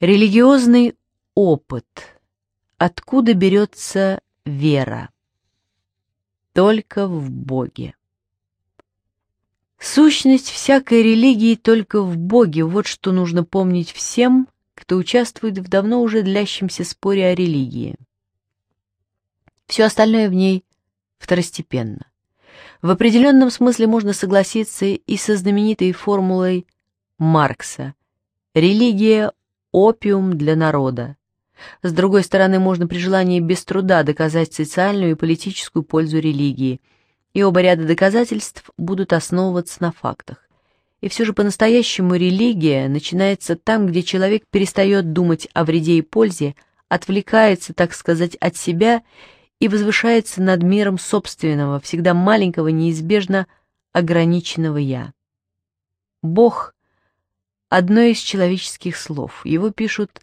Религиозный опыт. Откуда берется вера? Только в Боге. Сущность всякой религии только в Боге, вот что нужно помнить всем, кто участвует в давно уже длящемся споре о религии. Все остальное в ней второстепенно. В определенном смысле можно согласиться и со знаменитой формулой Маркса «Религия опиум для народа. С другой стороны, можно при желании без труда доказать социальную и политическую пользу религии, и оба ряда доказательств будут основываться на фактах. И все же по-настоящему религия начинается там, где человек перестает думать о вреде и пользе, отвлекается, так сказать, от себя и возвышается над миром собственного, всегда маленького, неизбежно ограниченного «я». Бог одно из человеческих слов. Его пишут,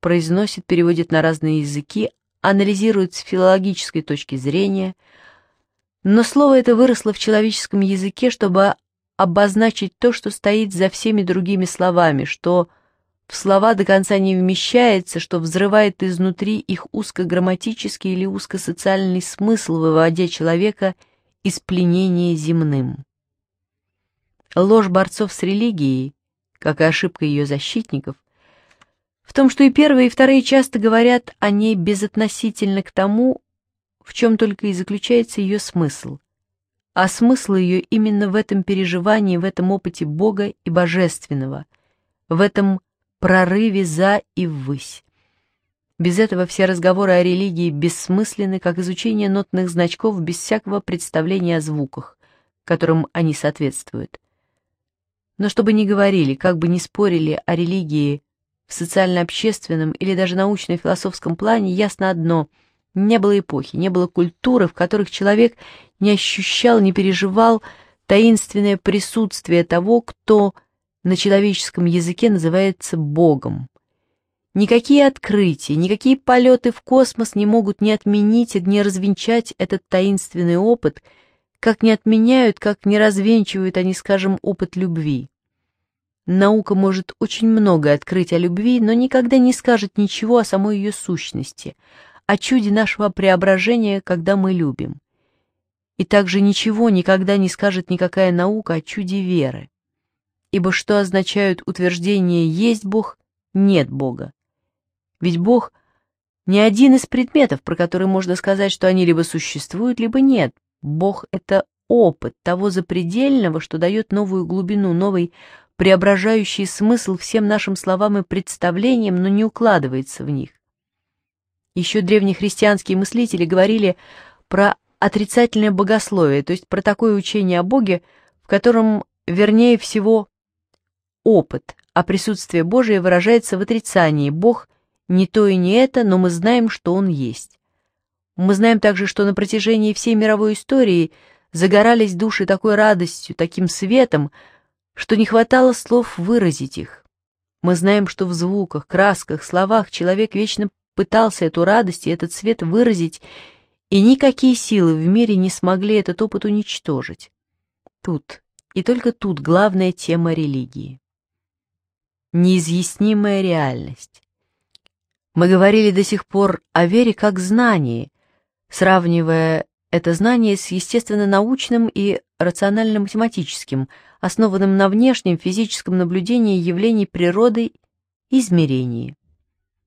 произносят, переводят на разные языки, анализируют с филологической точки зрения, но слово это выросло в человеческом языке, чтобы обозначить то, что стоит за всеми другими словами, что в слова до конца не вмещается, что взрывает изнутри их узкограмматический или узкосоциальный смысл, выводя человека из пленения земным. Ложь борцов с религией как и ошибка ее защитников, в том, что и первые, и вторые часто говорят о ней безотносительно к тому, в чем только и заключается ее смысл. А смысл ее именно в этом переживании, в этом опыте Бога и Божественного, в этом прорыве за и ввысь. Без этого все разговоры о религии бессмысленны, как изучение нотных значков без всякого представления о звуках, которым они соответствуют. Но чтобы не говорили, как бы не спорили о религии в социально-общественном или даже научно-философском плане, ясно одно – не было эпохи, не было культуры, в которых человек не ощущал, не переживал таинственное присутствие того, кто на человеческом языке называется Богом. Никакие открытия, никакие полеты в космос не могут ни отменить и ни развенчать этот таинственный опыт – как не отменяют, как не развенчивают они, скажем, опыт любви. Наука может очень многое открыть о любви, но никогда не скажет ничего о самой ее сущности, о чуде нашего преображения, когда мы любим. И также ничего никогда не скажет никакая наука о чуде веры. Ибо что означают утверждение «есть Бог», «нет Бога»? Ведь Бог — не один из предметов, про которые можно сказать, что они либо существуют, либо нет, Бог — это опыт того запредельного, что дает новую глубину, новый преображающий смысл всем нашим словам и представлениям, но не укладывается в них. Еще древнехристианские мыслители говорили про отрицательное богословие, то есть про такое учение о Боге, в котором, вернее всего, опыт, а присутствие Божие выражается в отрицании. Бог не то и не это, но мы знаем, что Он есть. Мы знаем также, что на протяжении всей мировой истории загорались души такой радостью, таким светом, что не хватало слов выразить их. Мы знаем, что в звуках, красках, словах человек вечно пытался эту радость и этот свет выразить, и никакие силы в мире не смогли этот опыт уничтожить. Тут, и только тут главная тема религии. Неизъяснимая реальность. Мы говорили до сих пор о вере как знании, сравнивая это знание с естественно-научным и рационально-математическим, основанным на внешнем физическом наблюдении явлений природы измерении.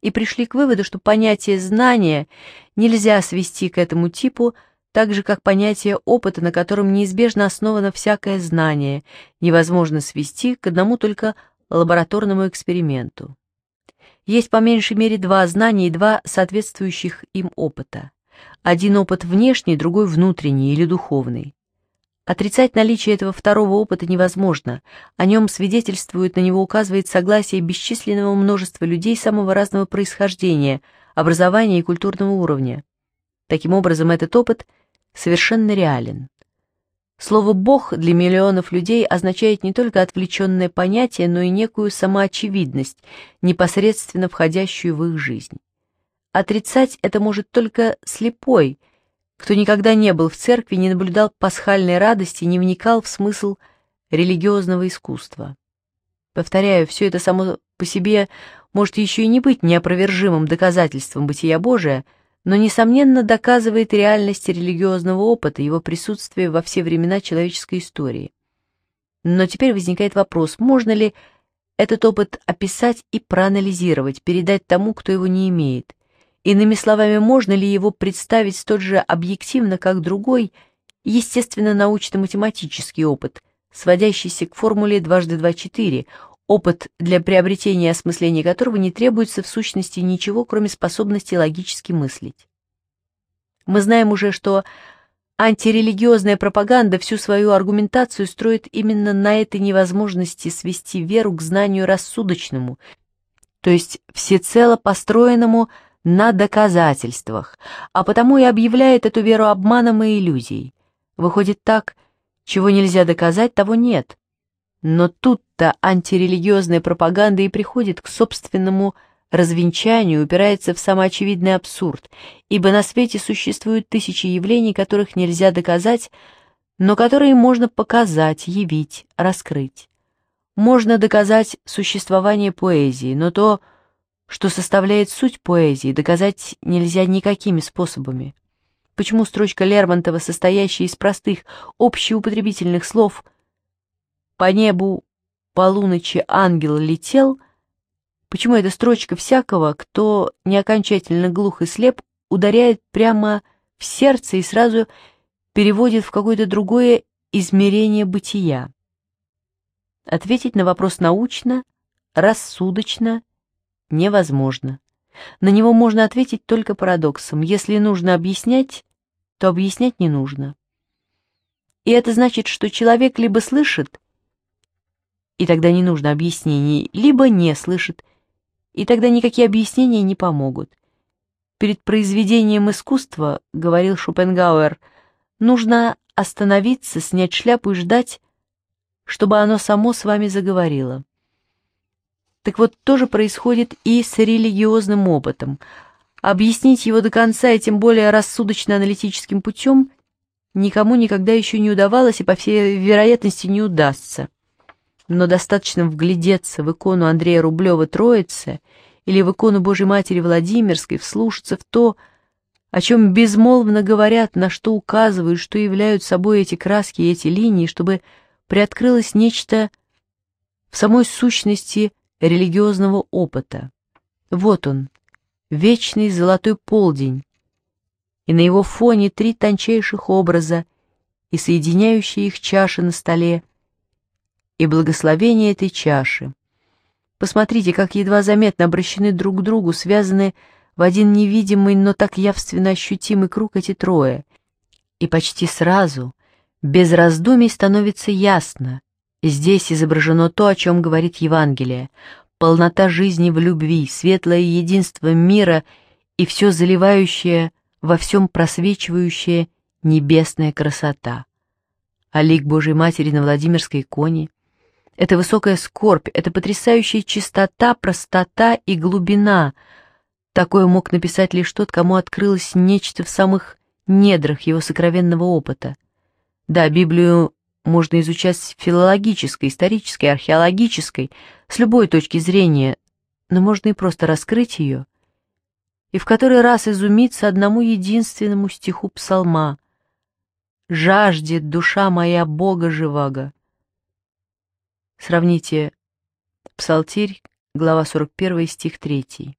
И пришли к выводу, что понятие знания нельзя свести к этому типу, так же как понятие опыта, на котором неизбежно основано всякое знание, невозможно свести к одному только лабораторному эксперименту. Есть по меньшей мере два знания и два соответствующих им опыта. Один опыт внешний, другой внутренний или духовный. Отрицать наличие этого второго опыта невозможно, о нем свидетельствует, на него указывает согласие бесчисленного множества людей самого разного происхождения, образования и культурного уровня. Таким образом, этот опыт совершенно реален. Слово «бог» для миллионов людей означает не только отвлеченное понятие, но и некую самоочевидность, непосредственно входящую в их жизнь. Отрицать это может только слепой, кто никогда не был в церкви, не наблюдал пасхальной радости, не вникал в смысл религиозного искусства. Повторяю, все это само по себе может еще и не быть неопровержимым доказательством бытия Божия, но, несомненно, доказывает реальность религиозного опыта, его присутствие во все времена человеческой истории. Но теперь возникает вопрос, можно ли этот опыт описать и проанализировать, передать тому, кто его не имеет – Иными словами, можно ли его представить столь же объективно, как другой, естественно-научно-математический опыт, сводящийся к формуле «дважды два четыре», опыт, для приобретения и осмысления которого не требуется в сущности ничего, кроме способности логически мыслить. Мы знаем уже, что антирелигиозная пропаганда всю свою аргументацию строит именно на этой невозможности свести веру к знанию рассудочному, то есть всецело построенному – на доказательствах, а потому и объявляет эту веру обманом и иллюзией. Выходит так, чего нельзя доказать, того нет. Но тут-то антирелигиозная пропаганда и приходит к собственному развенчанию, упирается в самоочевидный абсурд, ибо на свете существуют тысячи явлений, которых нельзя доказать, но которые можно показать, явить, раскрыть. Можно доказать существование поэзии, но то что составляет суть поэзии, доказать нельзя никакими способами. Почему строчка Лермонтова, состоящая из простых, общеупотребительных слов «По небу полуночи ангел летел», почему эта строчка всякого, кто не окончательно глух и слеп, ударяет прямо в сердце и сразу переводит в какое-то другое измерение бытия? Ответить на вопрос научно, рассудочно невозможно. На него можно ответить только парадоксом. Если нужно объяснять, то объяснять не нужно. И это значит, что человек либо слышит, и тогда не нужно объяснений, либо не слышит, и тогда никакие объяснения не помогут. Перед произведением искусства, говорил Шопенгауэр, нужно остановиться, снять шляпу и ждать, чтобы оно само с вами заговорило. Так вот, то же происходит и с религиозным опытом. Объяснить его до конца и тем более рассудочно-аналитическим путем никому никогда еще не удавалось и, по всей вероятности, не удастся. Но достаточно вглядеться в икону Андрея Рублева «Троицы» или в икону Божьей Матери Владимирской, вслушаться в то, о чем безмолвно говорят, на что указывают, что являют собой эти краски и эти линии, чтобы приоткрылось нечто в самой сущности – религиозного опыта. Вот он, вечный золотой полдень, и на его фоне три тончайших образа и соединяющие их чаши на столе, и благословение этой чаши. Посмотрите, как едва заметно обращены друг к другу, связаны в один невидимый, но так явственно ощутимый круг эти трое. И почти сразу, без раздумий, становится ясно, Здесь изображено то, о чем говорит Евангелие. Полнота жизни в любви, светлое единство мира и все заливающее, во всем просвечивающее небесная красота. А лик Божьей Матери на Владимирской иконе — это высокая скорбь, это потрясающая чистота, простота и глубина. Такое мог написать лишь тот, кому открылось нечто в самых недрах его сокровенного опыта. Да, Библию можно изучать филологической, исторической, археологической, с любой точки зрения, но можно и просто раскрыть ее, и в который раз изумиться одному единственному стиху псалма «Жаждет душа моя Бога живаго». Сравните Псалтирь, глава 41, стих 3.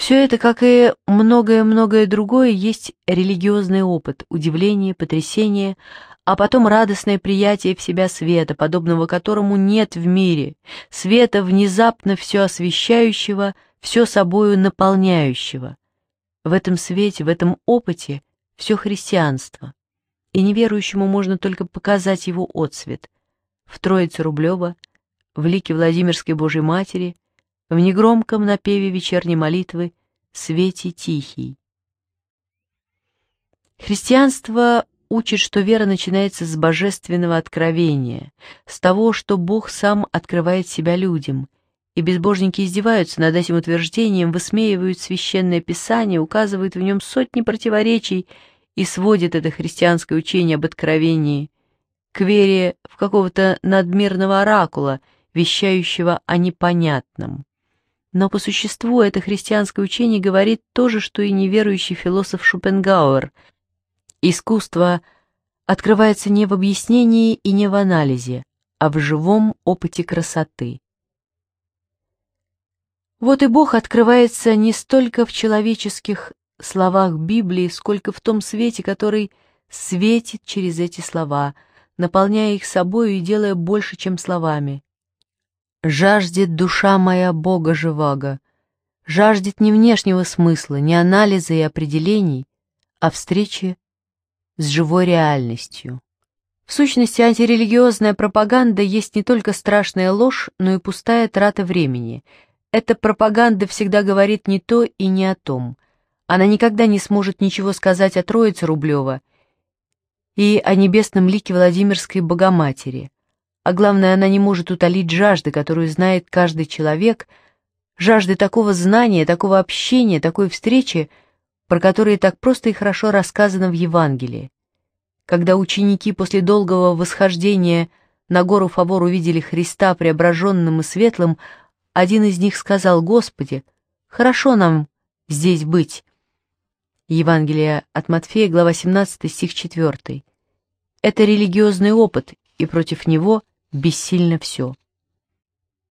Все это, как и многое-многое другое, есть религиозный опыт, удивление, потрясение, а потом радостное приятие в себя света, подобного которому нет в мире, света, внезапно все освещающего, все собою наполняющего. В этом свете, в этом опыте все христианство, и неверующему можно только показать его отсвет. В Троице Рублева, в лике Владимирской Божьей Матери — в негромком напеве вечерней молитвы «Свете тихий». Христианство учит, что вера начинается с божественного откровения, с того, что Бог сам открывает себя людям, и безбожники издеваются над этим утверждением, высмеивают священное писание, указывают в нем сотни противоречий и сводят это христианское учение об откровении к вере в какого-то надмирного оракула, вещающего о непонятном. Но по существу это христианское учение говорит то же, что и неверующий философ Шопенгауэр. Искусство открывается не в объяснении и не в анализе, а в живом опыте красоты. Вот и Бог открывается не столько в человеческих словах Библии, сколько в том свете, который светит через эти слова, наполняя их собою и делая больше, чем словами. Жаждет душа моя Бога живаго, жаждет не внешнего смысла, не анализа и определений, а встречи с живой реальностью. В сущности, антирелигиозная пропаганда есть не только страшная ложь, но и пустая трата времени. Эта пропаганда всегда говорит не то и не о том. Она никогда не сможет ничего сказать о Троице Рублева и о небесном лике Владимирской Богоматери – а главное, она не может утолить жажды, которую знает каждый человек, жажды такого знания, такого общения, такой встречи, про которые так просто и хорошо рассказано в Евангелии. Когда ученики после долгого восхождения на гору Фавор увидели Христа преображенным и светлым, один из них сказал «Господи, хорошо нам здесь быть». Евангелие от Матфея, глава 17, стих 4. Это религиозный опыт, и против него бессильно все.